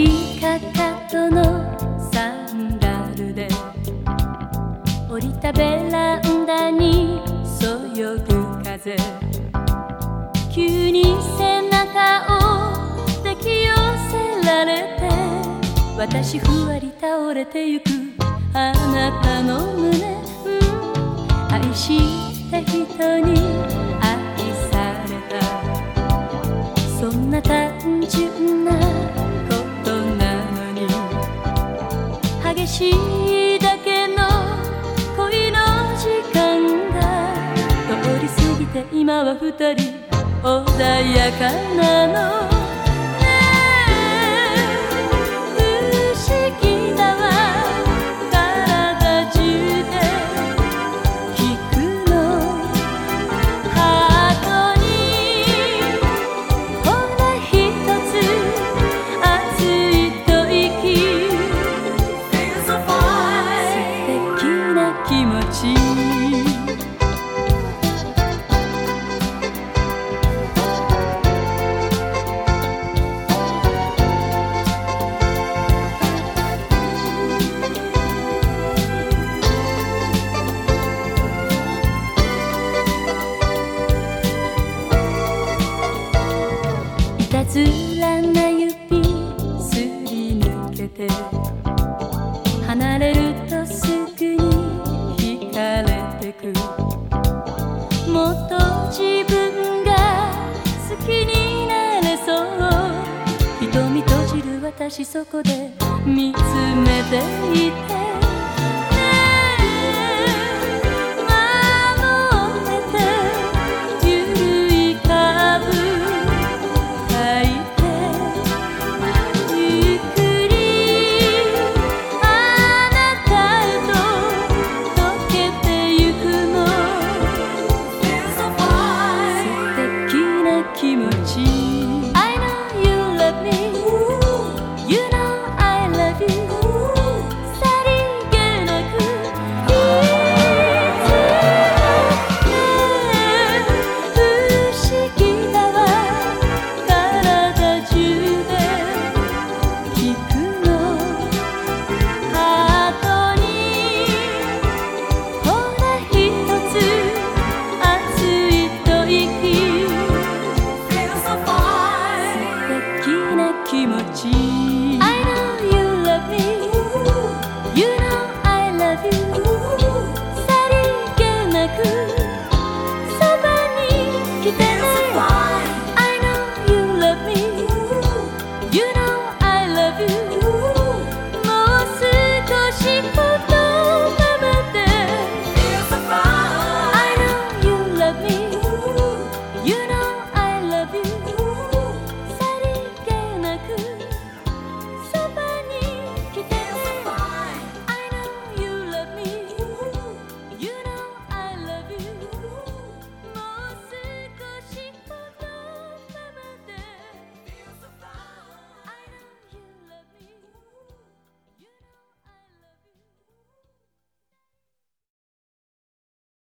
右かかとのサンダルで降りたベランダにそよぐ風。急に背中を抱き寄せられて私ふわり倒れてゆくあなたの胸、愛した人に愛された。そんな単純なしいだけの恋の時間が通り過ぎて今は二人穏やかなのつらな指すり抜けて離れるとすぐに惹かれてく。もっと自分が好きになれそう。瞳閉じる私そこで見つめていて。